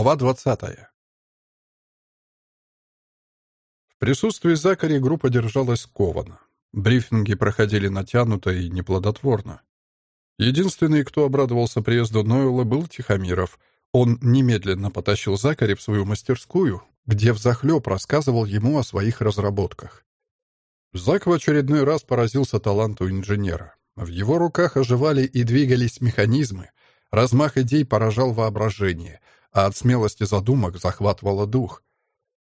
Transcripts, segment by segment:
Глава 20. В присутствии Закари группа держалась скованно. Брифинги проходили натянуто и неплодотворно. Единственный, кто обрадовался приезду Нойла, был Тихомиров. Он немедленно потащил Закари в свою мастерскую, где взахлеб рассказывал ему о своих разработках. Зак в очередной раз поразился таланту инженера. В его руках оживали и двигались механизмы. Размах идей поражал воображение — а от смелости задумок захватывало дух.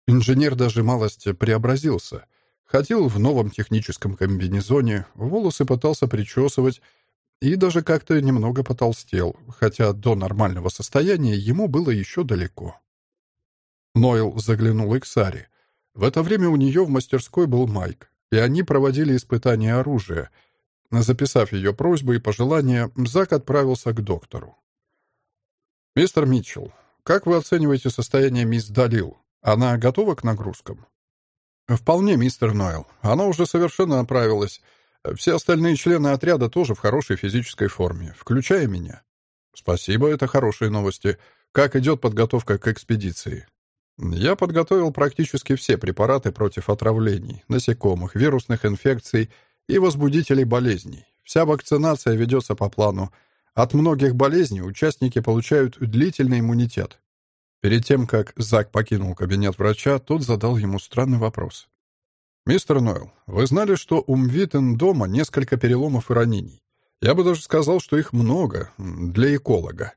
Инженер даже малость преобразился. Ходил в новом техническом комбинезоне, волосы пытался причесывать и даже как-то немного потолстел, хотя до нормального состояния ему было еще далеко. Нойл заглянул к Саре. В это время у нее в мастерской был Майк, и они проводили испытания оружия. Записав ее просьбы и пожелания, Зак отправился к доктору. «Мистер Митчелл, как вы оцениваете состояние мисс Далил? Она готова к нагрузкам? Вполне, мистер Нойл. Она уже совершенно оправилась. Все остальные члены отряда тоже в хорошей физической форме, включая меня. Спасибо, это хорошие новости. Как идет подготовка к экспедиции? Я подготовил практически все препараты против отравлений, насекомых, вирусных инфекций и возбудителей болезней. Вся вакцинация ведется по плану. От многих болезней участники получают длительный иммунитет. Перед тем, как Зак покинул кабинет врача, тот задал ему странный вопрос. «Мистер Нойл, вы знали, что у Мвитен дома несколько переломов и ранений? Я бы даже сказал, что их много для эколога.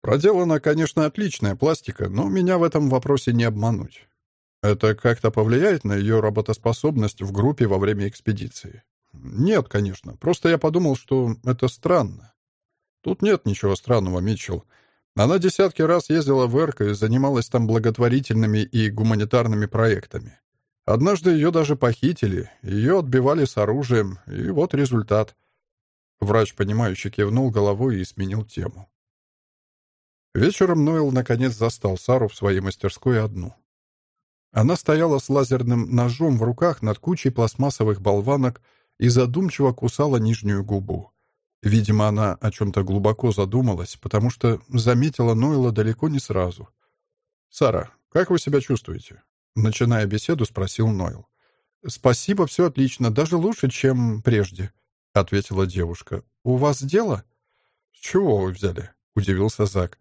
Проделана, конечно, отличная пластика, но меня в этом вопросе не обмануть. Это как-то повлияет на ее работоспособность в группе во время экспедиции? Нет, конечно. Просто я подумал, что это странно. Тут нет ничего странного, Митчелл. Она десятки раз ездила в Эрк и занималась там благотворительными и гуманитарными проектами. Однажды ее даже похитили, ее отбивали с оружием, и вот результат. Врач, понимающий, кивнул головой и сменил тему. Вечером Нойл наконец застал Сару в своей мастерской одну. Она стояла с лазерным ножом в руках над кучей пластмассовых болванок и задумчиво кусала нижнюю губу. Видимо, она о чем-то глубоко задумалась, потому что заметила Нойла далеко не сразу. «Сара, как вы себя чувствуете?» Начиная беседу, спросилНойл. «Спасибо, все отлично, даже лучше, чем прежде», — ответила девушка. «У вас дело?» «С чего вы взяли?» — удивился Зак.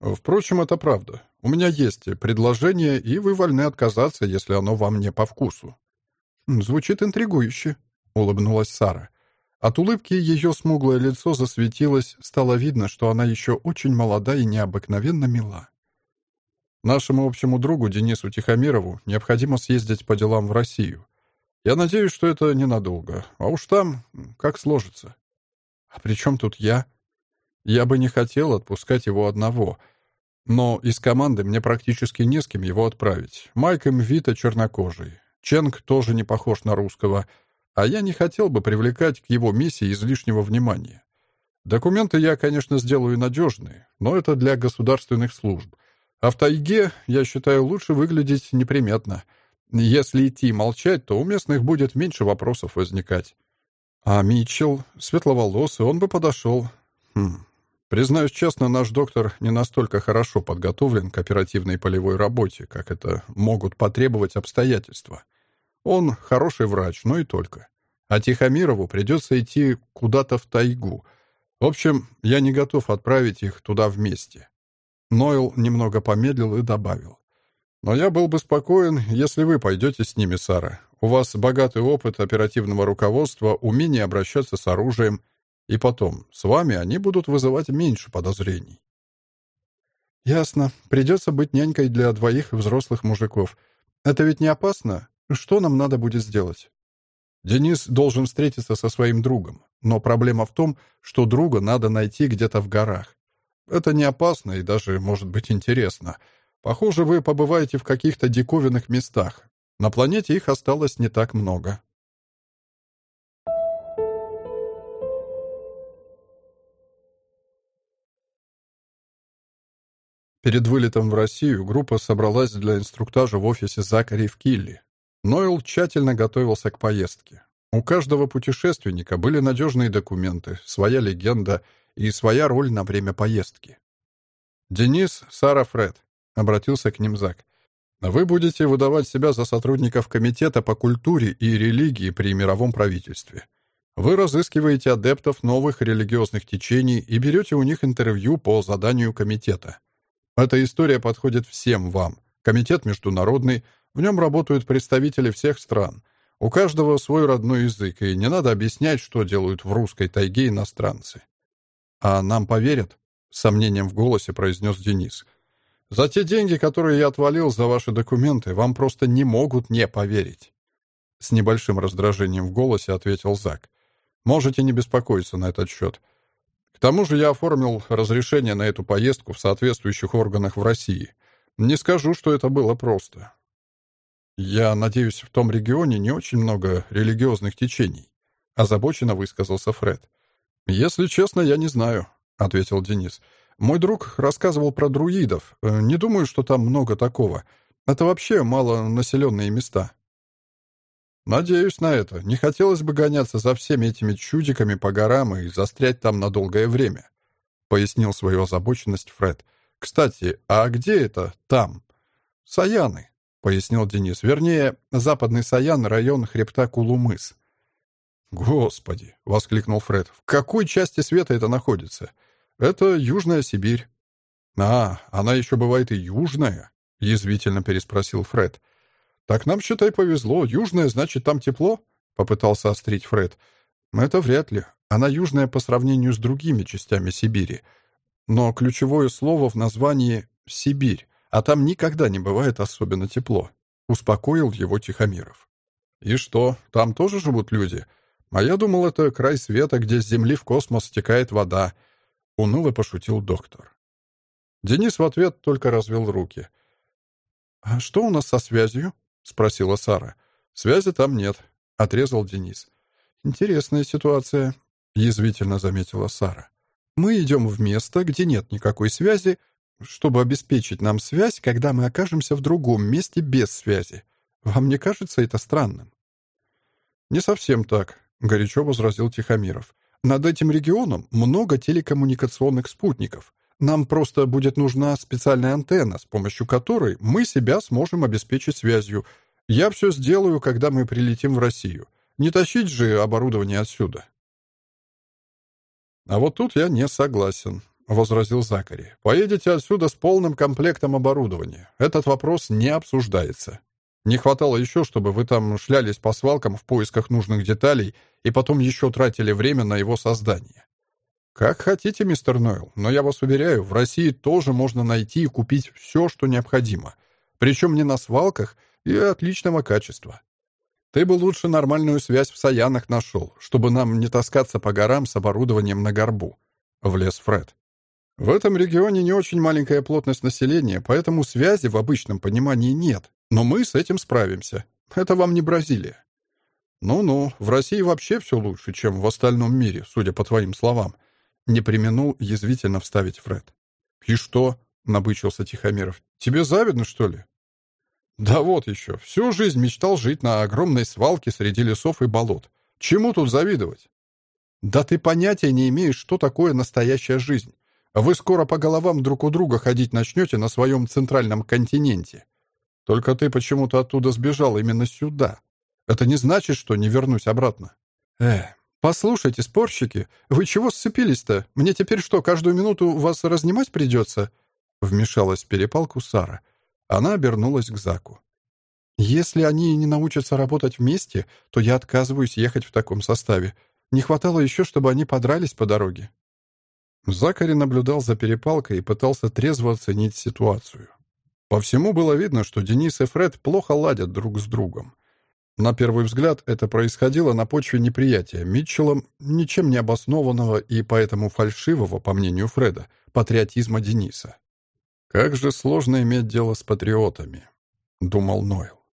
«Впрочем, это правда. У меня есть предложение, и вы вольны отказаться, если оно вам не по вкусу». «Звучит интригующе», — улыбнулась Сара. От улыбки ее смуглое лицо засветилось, стало видно, что она еще очень молода и необыкновенно мила. Нашему общему другу Денису Тихомирову необходимо съездить по делам в Россию. Я надеюсь, что это ненадолго, а уж там как сложится. А при чем тут я? Я бы не хотел отпускать его одного, но из команды мне практически не с кем его отправить. Майк им Вита чернокожий. Ченг тоже не похож на русского — а я не хотел бы привлекать к его миссии излишнего внимания. Документы я, конечно, сделаю надежные, но это для государственных служб. А в тайге, я считаю, лучше выглядеть неприметно. Если идти молчать, то у местных будет меньше вопросов возникать. А Митчелл, светловолосый, он бы подошел. Хм. Признаюсь честно, наш доктор не настолько хорошо подготовлен к оперативной полевой работе, как это могут потребовать обстоятельства. Он хороший врач, но и только. А Тихомирову придется идти куда-то в тайгу. В общем, я не готов отправить их туда вместе. Нойл немного помедлил и добавил. Но я был бы спокоен, если вы пойдете с ними, Сара. У вас богатый опыт оперативного руководства, умение обращаться с оружием. И потом, с вами они будут вызывать меньше подозрений. Ясно. Придется быть нянькой для двоих взрослых мужиков. Это ведь не опасно? Что нам надо будет сделать? Денис должен встретиться со своим другом, но проблема в том, что друга надо найти где-то в горах. Это не опасно и даже может быть интересно. Похоже, вы побываете в каких-то диковинных местах. На планете их осталось не так много. Перед вылетом в Россию группа собралась для инструктажа в офисе Закари в Килли. Нойл тщательно готовился к поездке. У каждого путешественника были надежные документы, своя легенда и своя роль на время поездки. Денис, Сара, Фред. — обратился к ним Зак. «Вы будете выдавать себя за сотрудников Комитета по культуре и религии при мировом правительстве. Вы разыскиваете адептов новых религиозных течений и берете у них интервью по заданию комитета. Эта история подходит всем вам. Комитет международный, в нем работают представители всех стран. У каждого свой родной язык, и не надо объяснять, что делают в русской тайге иностранцы. «А нам поверят?» — с сомнением в голосе произнес Денис. «За те деньги, которые я отвалил за ваши документы, вам просто не могут не поверить». С небольшим раздражением в голосе ответил Зак. «Можете не беспокоиться на этот счет. К тому же я оформил разрешение на эту поездку в соответствующих органах в России. Не скажу, что это было просто. Я надеюсь, в том регионе не очень много религиозных течений, озабоченно высказался Фред. Если честно, я не знаю, ответил Денис. Мой друг рассказывал про друидов. Э, не думаю, что там много такого. Это вообще малонаселенные места. Надеюсь на это. Не хотелось бы гоняться за всеми этими чудиками по горам и застрять там на долгое время, пояснил свою озабоченность Фред. Кстати, а где это там? Саяны, пояснил Денис. Вернее, западный Саян, район хребта Кулумыс. Господи, воскликнул Фред. В какой части света это находится? Это Южная Сибирь. А, она еще бывает и южная, язвительно переспросил Фред. Так нам, считай, повезло. Южная, значит, там тепло? Попытался острить Фред. Это вряд ли. Она южная по сравнению с другими частями Сибири. Но ключевое слово в названии «Сибирь», а там никогда не бывает особенно тепло. Успокоил его Тихомиров. «И что, там тоже живут люди? А я думал, это край света, где с Земли в космос стекает вода», — уныло пошутил доктор. Денис в ответ только развел руки. «А что у нас со связью?» — спросила Сара. «Связи там нет», — отрезал Денис. «Интересная ситуация», — язвительно заметила Сара. Мы идем в место, где нет никакой связи, чтобы обеспечить нам связь, когда мы окажемся в другом месте без связи. Вам не кажется это странным? Не совсем так, горячо возразил Тихомиров. Над этим регионом много телекоммуникационных спутников. Нам просто будет нужна специальная антенна, с помощью которой мы себя сможем обеспечить связью. Я все сделаю, когда мы прилетим в Россию. Не тащить же оборудование отсюда. «А вот тут я не согласен», — возразил Закари. «Поедете отсюда с полным комплектом оборудования. Этот вопрос не обсуждается. Не хватало еще, чтобы вы там шлялись по свалкам в поисках нужных деталей и потом еще тратили время на его создание. Как хотите, мистер Нойл, но я вас уверяю, в России тоже можно найти и купить все, что необходимо. Причем не на свалках и отличного качества. Ты бы лучше нормальную связь в Саянах нашел, чтобы нам не таскаться по горам с оборудованием на горбу», — влез Фред. «В этом регионе не очень маленькая плотность населения, поэтому связи в обычном понимании нет, но мы с этим справимся. Это вам не Бразилия». «Ну-ну, в России вообще все лучше, чем в остальном мире, судя по твоим словам», — не применул язвительно вставить Фред. «И что?» — набычился Тихомиров. «Тебе завидно, что ли?» Да вот еще. Всю жизнь мечтал жить на огромной свалке среди лесов и болот. Чему тут завидовать? Да ты понятия не имеешь, что такое настоящая жизнь. Вы скоро по головам друг у друга ходить начнете на своем центральном континенте. Только ты почему-то оттуда сбежал именно сюда. Это не значит, что не вернусь обратно. Эх, послушайте, спорщики, вы чего сцепились-то? Мне теперь что, каждую минуту вас разнимать придется? Вмешалась в перепалку Сара. Она обернулась к Заку. «Если они не научатся работать вместе, то я отказываюсь ехать в таком составе. Не хватало еще, чтобы они подрались по дороге». Закари наблюдал за перепалкой и пытался трезво оценить ситуацию. По всему было видно, что Денис и Фред плохо ладят друг с другом. На первый взгляд это происходило на почве неприятия Митчеллом, ничем не обоснованного и поэтому фальшивого, по мнению Фреда, патриотизма Дениса. «Как же сложно иметь дело с патриотами», — думал Нойл.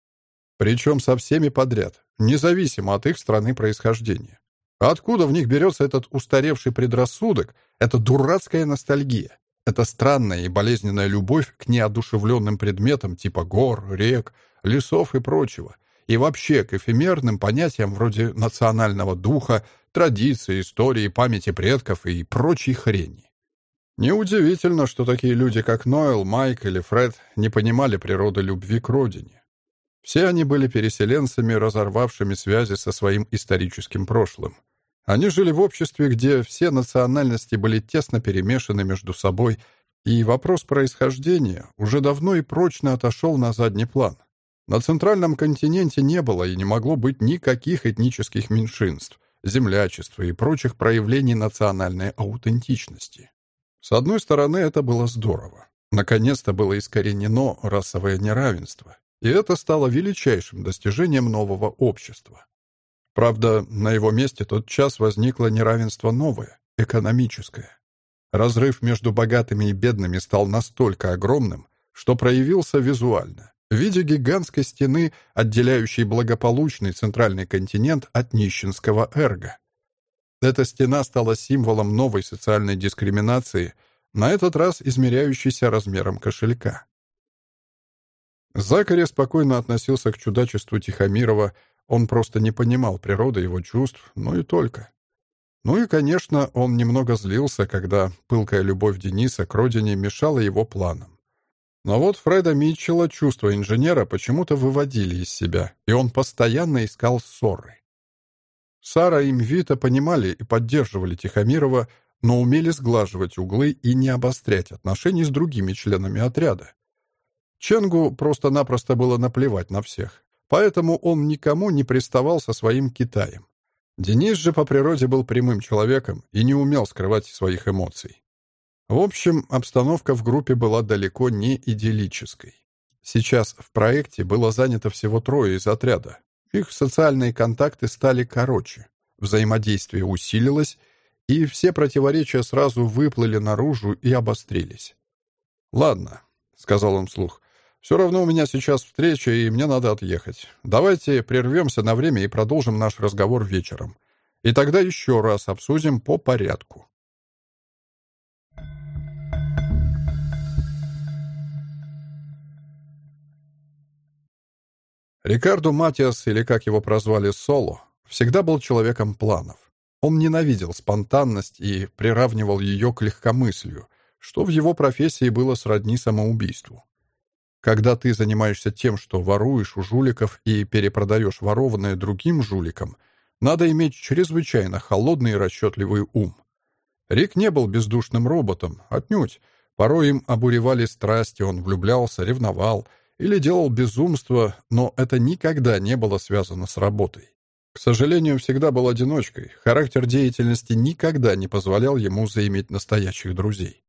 «Причем со всеми подряд, независимо от их страны происхождения. Откуда в них берется этот устаревший предрассудок, эта дурацкая ностальгия, эта странная и болезненная любовь к неодушевленным предметам типа гор, рек, лесов и прочего, и вообще к эфемерным понятиям вроде национального духа, традиции, истории, памяти предков и прочей хрени? Неудивительно, что такие люди, как Ноэл, Майк или Фред, не понимали природы любви к родине. Все они были переселенцами, разорвавшими связи со своим историческим прошлым. Они жили в обществе, где все национальности были тесно перемешаны между собой, и вопрос происхождения уже давно и прочно отошел на задний план. На центральном континенте не было и не могло быть никаких этнических меньшинств, землячества и прочих проявлений национальной аутентичности. С одной стороны, это было здорово. Наконец-то было искоренено расовое неравенство, и это стало величайшим достижением нового общества. Правда, на его месте тот час возникло неравенство новое, экономическое. Разрыв между богатыми и бедными стал настолько огромным, что проявился визуально, в виде гигантской стены, отделяющей благополучный центральный континент от нищенского эрга. Эта стена стала символом новой социальной дискриминации, на этот раз измеряющейся размером кошелька. Закари спокойно относился к чудачеству Тихомирова, он просто не понимал природы его чувств, ну и только. Ну и, конечно, он немного злился, когда пылкая любовь Дениса к родине мешала его планам. Но вот Фреда Митчелла чувства инженера почему-то выводили из себя, и он постоянно искал ссоры. Сара и Мвита понимали и поддерживали Тихомирова, но умели сглаживать углы и не обострять отношений с другими членами отряда. Ченгу просто-напросто было наплевать на всех, поэтому он никому не приставал со своим Китаем. Денис же по природе был прямым человеком и не умел скрывать своих эмоций. В общем, обстановка в группе была далеко не идиллической. Сейчас в проекте было занято всего трое из отряда, их социальные контакты стали короче, взаимодействие усилилось, и все противоречия сразу выплыли наружу и обострились. «Ладно», — сказал он вслух, — «все равно у меня сейчас встреча, и мне надо отъехать. Давайте прервемся на время и продолжим наш разговор вечером. И тогда еще раз обсудим по порядку». Рикардо Матиас, или как его прозвали Соло, всегда был человеком планов. Он ненавидел спонтанность и приравнивал ее к легкомыслию, что в его профессии было сродни самоубийству. Когда ты занимаешься тем, что воруешь у жуликов и перепродаешь ворованное другим жуликам, надо иметь чрезвычайно холодный и расчетливый ум. Рик не был бездушным роботом, отнюдь. Порой им обуревали страсти, он влюблялся, ревновал — или делал безумство, но это никогда не было связано с работой. К сожалению, всегда был одиночкой, характер деятельности никогда не позволял ему заиметь настоящих друзей.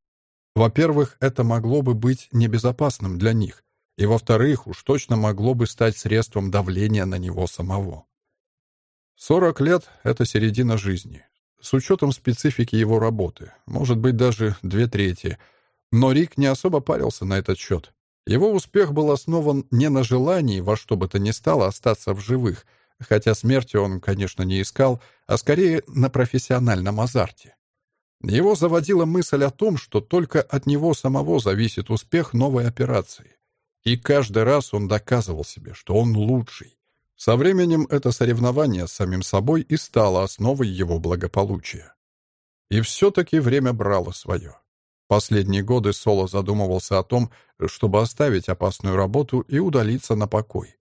Во-первых, это могло бы быть небезопасным для них, и во-вторых, уж точно могло бы стать средством давления на него самого. 40 лет — это середина жизни, с учетом специфики его работы, может быть, даже две трети, но Рик не особо парился на этот счет. Его успех был основан не на желании во что бы то ни стало остаться в живых, хотя смерти он, конечно, не искал, а скорее на профессиональном азарте. Его заводила мысль о том, что только от него самого зависит успех новой операции. И каждый раз он доказывал себе, что он лучший. Со временем это соревнование с самим собой и стало основой его благополучия. И все-таки время брало свое. Последние годы Соло задумывался о том, чтобы оставить опасную работу и удалиться на покой.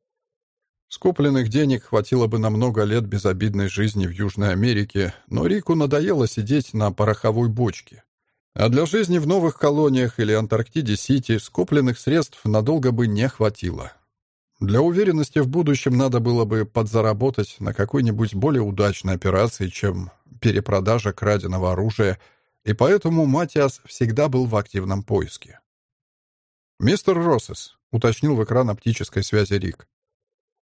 Скопленных денег хватило бы на много лет безобидной жизни в Южной Америке, но Рику надоело сидеть на пороховой бочке. А для жизни в новых колониях или Антарктиде-Сити скопленных средств надолго бы не хватило. Для уверенности в будущем надо было бы подзаработать на какой-нибудь более удачной операции, чем перепродажа краденого оружия – и поэтому Матиас всегда был в активном поиске. «Мистер Россес», — уточнил в экран оптической связи Рик.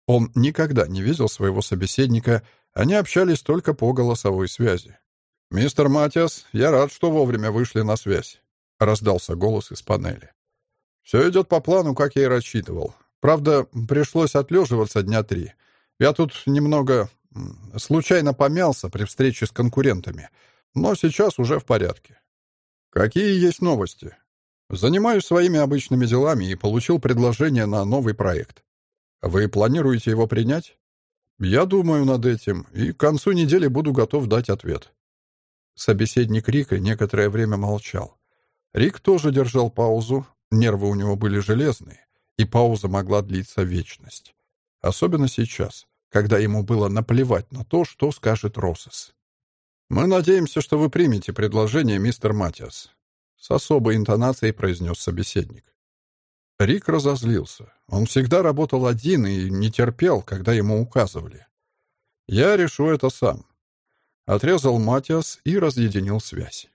Он никогда не видел своего собеседника, они общались только по голосовой связи. «Мистер Матиас, я рад, что вовремя вышли на связь», — раздался голос из панели. «Все идет по плану, как я и рассчитывал. Правда, пришлось отлеживаться дня три. Я тут немного случайно помялся при встрече с конкурентами — но сейчас уже в порядке. Какие есть новости? Занимаюсь своими обычными делами и получил предложение на новый проект. Вы планируете его принять? Я думаю над этим, и к концу недели буду готов дать ответ. Собеседник Рика некоторое время молчал. Рик тоже держал паузу, нервы у него были железные, и пауза могла длиться вечность. Особенно сейчас, когда ему было наплевать на то, что скажет Россес. «Мы надеемся, что вы примете предложение, мистер Матиас», — с особой интонацией произнес собеседник. Рик разозлился. Он всегда работал один и не терпел, когда ему указывали. «Я решу это сам», — Отрезал Матиас и разъединил связь.